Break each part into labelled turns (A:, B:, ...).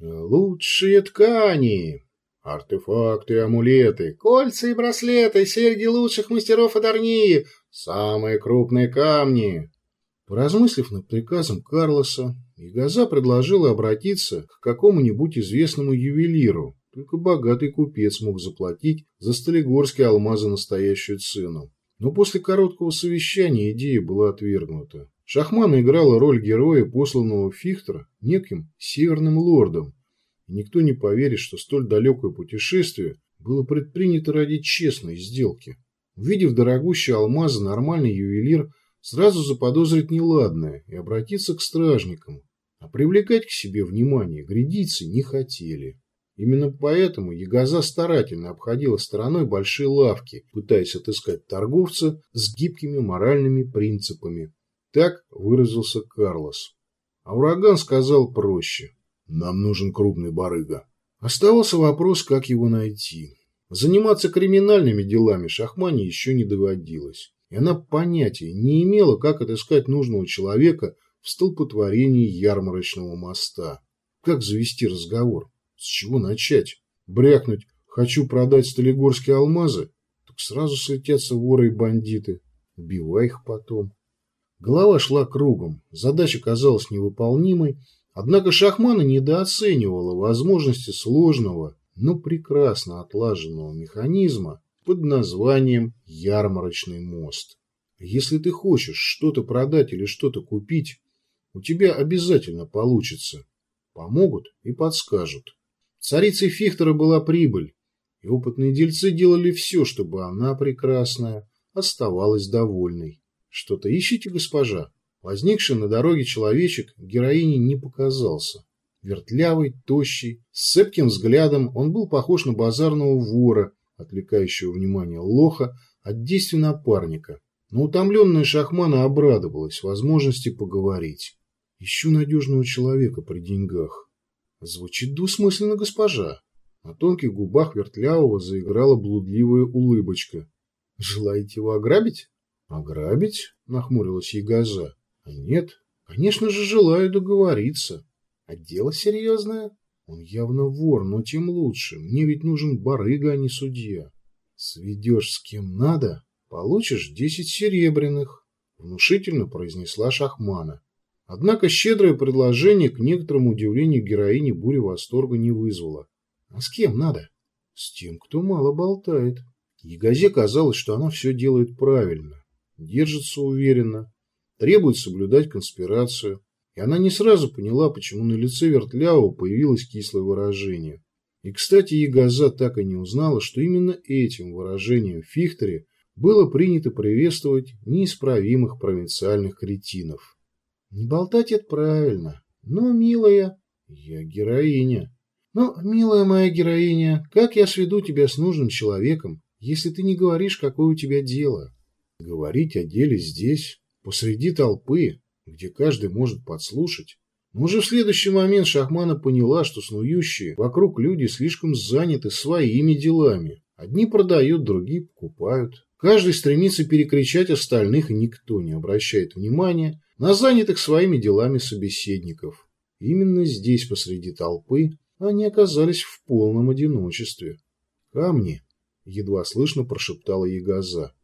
A: Лучшие ткани, артефакты, амулеты, кольца и браслеты, серьги лучших мастеров Адарнии, самые крупные камни. Поразмыслив над приказом Карлоса, Ягоза предложила обратиться к какому-нибудь известному ювелиру, только богатый купец мог заплатить за столигорские алмазы настоящую цену. Но после короткого совещания идея была отвергнута. Шахмана играла роль героя, посланного Фихтера неким северным лордом. И никто не поверит, что столь далекое путешествие было предпринято ради честной сделки. Увидев дорогущие алмазы, нормальный ювелир сразу заподозрит неладное и обратиться к стражникам. А привлекать к себе внимание грядицы не хотели. Именно поэтому Ягоза старательно обходила стороной большие лавки, пытаясь отыскать торговца с гибкими моральными принципами. Так выразился Карлос. А ураган сказал проще. «Нам нужен крупный барыга». Оставался вопрос, как его найти. Заниматься криминальными делами Шахмане еще не доводилось, и она понятия не имела, как отыскать нужного человека в столпотворении ярмарочного моста. Как завести разговор? С чего начать? Брякнуть «хочу продать столигорские алмазы»? Так сразу слетятся воры и бандиты. Убивай их потом. Голова шла кругом, задача казалась невыполнимой, однако Шахмана недооценивала возможности сложного, но прекрасно отлаженного механизма под названием «ярмарочный мост». Если ты хочешь что-то продать или что-то купить, у тебя обязательно получится. Помогут и подскажут. Царицей Фихтера была прибыль, и опытные дельцы делали все, чтобы она, прекрасная, оставалась довольной. Что-то ищите, госпожа? Возникший на дороге человечек героине не показался. Вертлявый, тощий, с цепким взглядом он был похож на базарного вора, отвлекающего внимание лоха от действий напарника. Но утомленная Шахмана обрадовалась возможности поговорить. Ищу надежного человека при деньгах. Звучит двусмысленно госпожа. На тонких губах Вертлявого заиграла блудливая улыбочка. Желаете его ограбить? Ограбить? Нахмурилась Ягоза. А нет, конечно же, желаю договориться. А дело серьезное? Он явно вор, но тем лучше. Мне ведь нужен барыга, а не судья. Сведешь с кем надо, получишь десять серебряных, внушительно произнесла Шахмана. Однако щедрое предложение к некоторому удивлению героини бури восторга не вызвало. А с кем надо? С тем, кто мало болтает. Ягозе казалось, что она все делает правильно, держится уверенно, требует соблюдать конспирацию. И она не сразу поняла, почему на лице Вертлявого появилось кислое выражение. И, кстати, Ягоза так и не узнала, что именно этим выражением Фихтере было принято приветствовать неисправимых провинциальных кретинов. Не болтать это правильно. Но, милая, я героиня. Но, милая моя героиня, как я сведу тебя с нужным человеком, если ты не говоришь, какое у тебя дело? Говорить о деле здесь, посреди толпы, где каждый может подслушать. Но уже в следующий момент Шахмана поняла, что снующие вокруг люди слишком заняты своими делами. Одни продают, другие покупают. Каждый стремится перекричать остальных, и никто не обращает внимания на занятых своими делами собеседников. Именно здесь, посреди толпы, они оказались в полном одиночестве. «Камни!» — едва слышно прошептала Ягоза.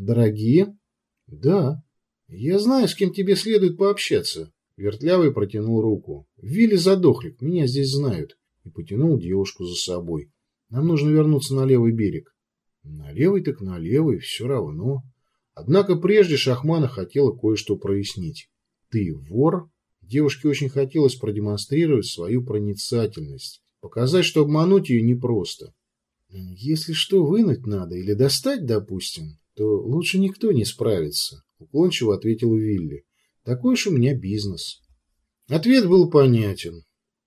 A: «Дорогие?» «Да. Я знаю, с кем тебе следует пообщаться». Вертлявый протянул руку. «Вилли задохлик, меня здесь знают». И потянул девушку за собой. «Нам нужно вернуться на левый берег». «На левый так на левый, все равно». Однако прежде Шахмана хотела кое-что прояснить. «Ты вор?» Девушке очень хотелось продемонстрировать свою проницательность, показать, что обмануть ее непросто. «Если что вынуть надо или достать, допустим, то лучше никто не справится», — уклончиво ответил Вилли. «Такой уж у меня бизнес». Ответ был понятен,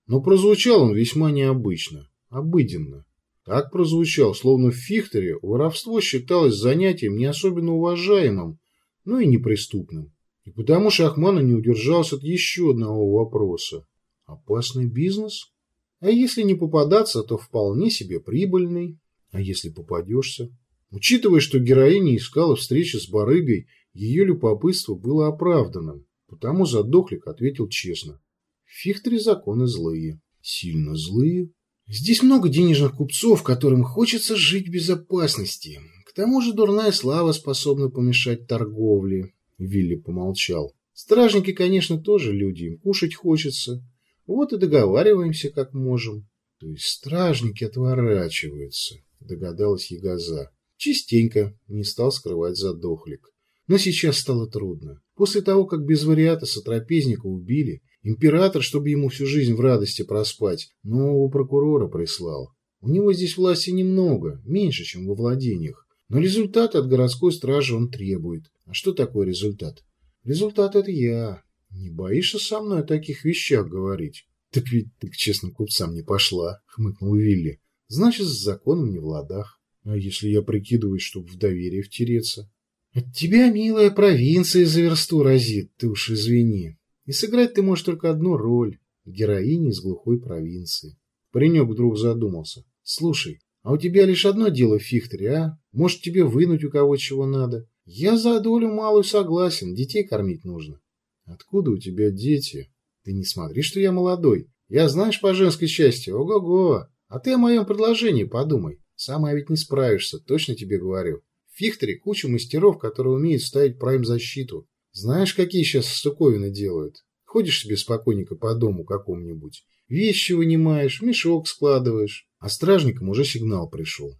A: но прозвучал он весьма необычно, обыденно. Так прозвучал, словно в Фихтере воровство считалось занятием не особенно уважаемым, но и неприступным. И потому Шахмана не удержался от еще одного вопроса. Опасный бизнес? А если не попадаться, то вполне себе прибыльный. А если попадешься? Учитывая, что героиня искала встречи с барыгой, ее любопытство было оправданным. Потому задохлик ответил честно. В Фихтере законы злые. Сильно злые? Здесь много денежных купцов, которым хочется жить в безопасности. К тому же дурная слава способна помешать торговле. Вилли помолчал. Стражники, конечно, тоже люди, им кушать хочется. Вот и договариваемся, как можем. То есть стражники отворачиваются, догадалась Ягоза. Частенько, не стал скрывать задохлик. Но сейчас стало трудно. После того, как без вариата сотрапезника убили, император, чтобы ему всю жизнь в радости проспать, нового прокурора прислал. У него здесь власти немного, меньше, чем во владениях. Но результат от городской стражи он требует. А что такое результат? Результат – это я. Не боишься со мной о таких вещах говорить? Так ведь ты к честным купцам не пошла, хмыкнул Вилли. Значит, с законом не в ладах. А если я прикидываюсь, чтобы в доверие втереться? От тебя, милая, провинция за версту разит, ты уж извини. И сыграть ты можешь только одну роль – героини из глухой провинции. Паренек вдруг задумался. Слушай, а у тебя лишь одно дело в Фихтере, а? Может, тебе вынуть у кого чего надо? Я за долю малую согласен, детей кормить нужно. Откуда у тебя дети? Ты не смотри, что я молодой. Я, знаешь, по женской части, ого-го. А ты о моем предложении подумай. Сама ведь не справишься, точно тебе говорю. В Фихтере куча мастеров, которые умеют ставить прайм-защиту. Знаешь, какие сейчас штуковины делают? Ходишь себе спокойненько по дому какому-нибудь, вещи вынимаешь, мешок складываешь, а стражникам уже сигнал пришел.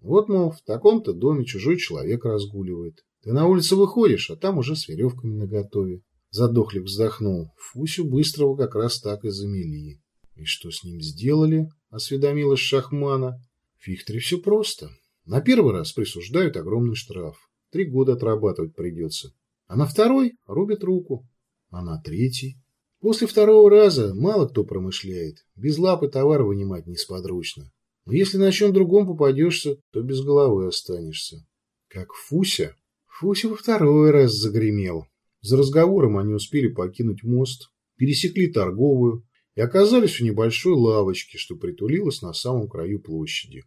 A: Вот, мол, в таком-то доме чужой человек разгуливает. Ты на улицу выходишь, а там уже с веревками наготове. Задохлик вздохнул. Фусю быстрого как раз так и замели. И что с ним сделали? Осведомилась Шахмана. В Фихтере все просто. На первый раз присуждают огромный штраф. Три года отрабатывать придется. А на второй рубят руку. А на третий? После второго раза мало кто промышляет. Без лапы товар вынимать несподручно. Но если на чем другом попадешься, то без головы останешься. Как Фуся. Фуся во второй раз загремел. За разговором они успели покинуть мост, пересекли торговую и оказались в небольшой лавочке, что притулилась на самом краю площади.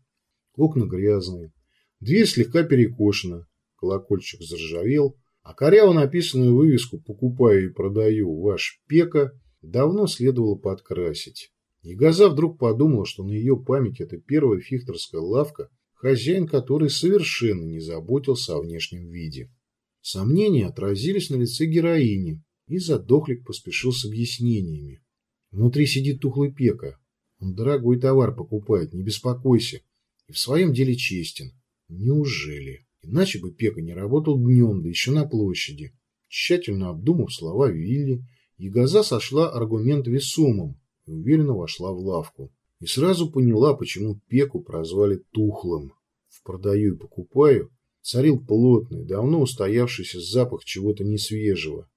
A: Окна грязные, дверь слегка перекошена, колокольчик заржавел, а коряво написанную вывеску «Покупаю и продаю ваш Пека» давно следовало подкрасить. И Газа вдруг подумала, что на ее память это первая фихтерская лавка, хозяин которой совершенно не заботился о внешнем виде. Сомнения отразились на лице героини, и задохлик поспешил с объяснениями. Внутри сидит тухлый пека. Он дорогой товар покупает, не беспокойся. В своем деле честен. Неужели? Иначе бы пека не работал днем, да еще на площади. Тщательно обдумав слова Вилли, Ягоза сошла аргумент весомым и уверенно вошла в лавку. И сразу поняла, почему пеку прозвали тухлым. В «продаю и покупаю» царил плотный, давно устоявшийся запах чего-то несвежего.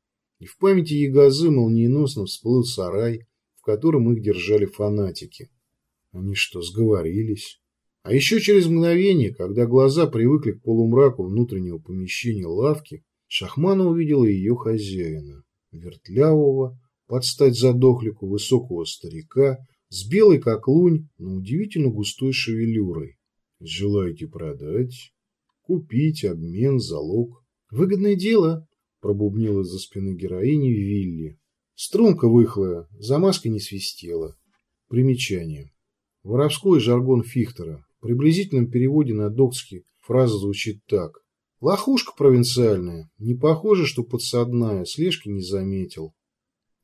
A: И в памяти Ягозы молниеносно всплыл сарай, в котором их держали фанатики. Они что, сговорились? А еще через мгновение, когда глаза привыкли к полумраку внутреннего помещения лавки, Шахмана увидела ее хозяина, вертлявого, под стать задохлику высокого старика, с белой как лунь, но удивительно густой шевелюрой. «Желаете продать?» Купить, обмен, залог. Выгодное дело, пробубнила за спины героини Вилли. Струнка выхлая, замазка не свистела. Примечание. Воровской жаргон Фихтера. Приблизительном переводе на докский фраза звучит так. Лохушка провинциальная. Не похоже, что подсадная. Слежки не заметил.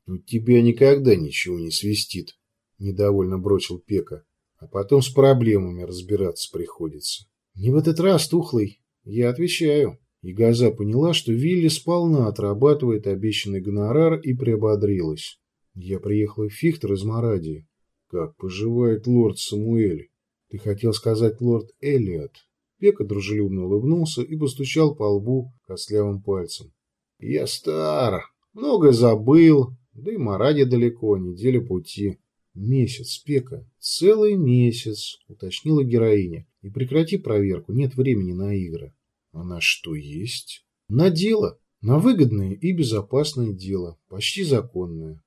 A: У тебя никогда ничего не свистит, недовольно бросил Пека. А потом с проблемами разбираться приходится. Не в этот раз, тухлый. Я отвечаю. И Газа поняла, что Вилли сполна отрабатывает обещанный гонорар и приободрилась. Я приехала в Фихтер из Марадии. Как поживает лорд Самуэль? Ты хотел сказать лорд Эллиот? Пека дружелюбно улыбнулся и постучал по лбу костлявым пальцем. Я стар, многое забыл, да и Маради далеко, неделя пути. Месяц, Пека, целый месяц, уточнила героиня. И прекрати проверку, нет времени на игры. А на что есть? На дело. На выгодное и безопасное дело. Почти законное.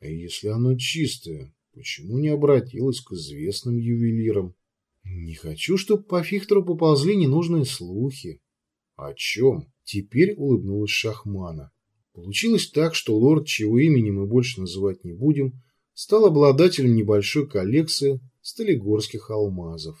A: А если оно чистое, почему не обратилась к известным ювелирам? Не хочу, чтобы по Фихтеру поползли ненужные слухи. О чем? Теперь улыбнулась Шахмана. Получилось так, что лорд, чего имени мы больше называть не будем, стал обладателем небольшой коллекции сталигорских алмазов.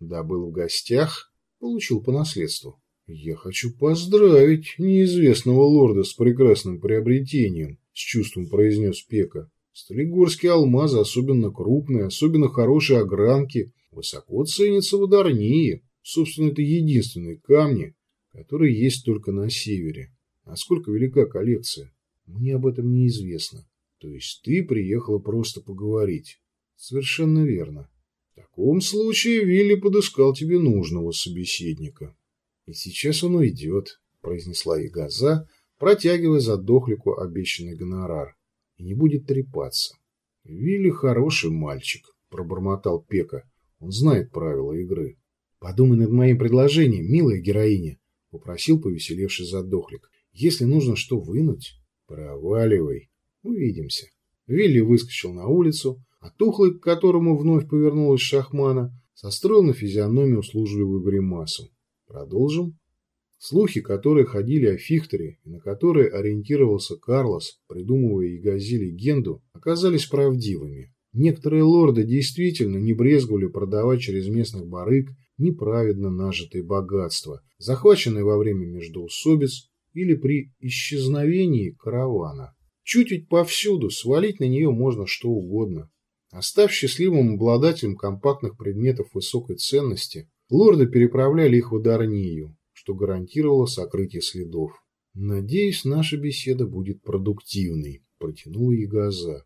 A: Добыл в гостях, получил по наследству. «Я хочу поздравить неизвестного лорда с прекрасным приобретением», — с чувством произнес Пека. «Сталигорские алмазы, особенно крупные, особенно хорошие огранки, высоко ценятся в Адарнии. Собственно, это единственные камни, которые есть только на севере. Насколько велика коллекция? Мне об этом неизвестно. То есть ты приехала просто поговорить. Совершенно верно. В таком случае Вилли подыскал тебе нужного собеседника. И сейчас он уйдет, произнесла Ягоза, протягивая задохлику обещанный гонорар. И не будет трепаться. Вилли хороший мальчик, пробормотал Пека. Он знает правила игры. Подумай над моим предложением, милая героиня, попросил повеселевший задохлик. Если нужно что вынуть, проваливай. Увидимся. Вилли выскочил на улицу, а Тухлый, к которому вновь повернулась шахмана, состроил на физиономию услужливую гримасу. Продолжим. Слухи, которые ходили о Фихтере и на которые ориентировался Карлос, придумывая и Гази легенду, оказались правдивыми. Некоторые лорды действительно не брезговали продавать через местных барыг неправедно нажитые богатства, захваченные во время междоусобиц или при исчезновении каравана. Чуть ведь повсюду свалить на нее можно что угодно. А счастливым обладателем компактных предметов высокой ценности, лорды переправляли их в Адарнию, что гарантировало сокрытие следов. «Надеюсь, наша беседа будет продуктивной», – протянула Ягоза.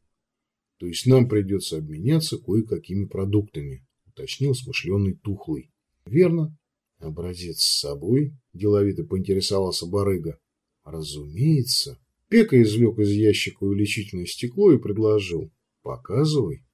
A: «То есть нам придется обменяться кое-какими продуктами», – уточнил смышленый Тухлый. «Верно. Образец с собой?» – деловито поинтересовался барыга. «Разумеется». Пека извлек из ящика увеличительное стекло и предложил. «Показывай».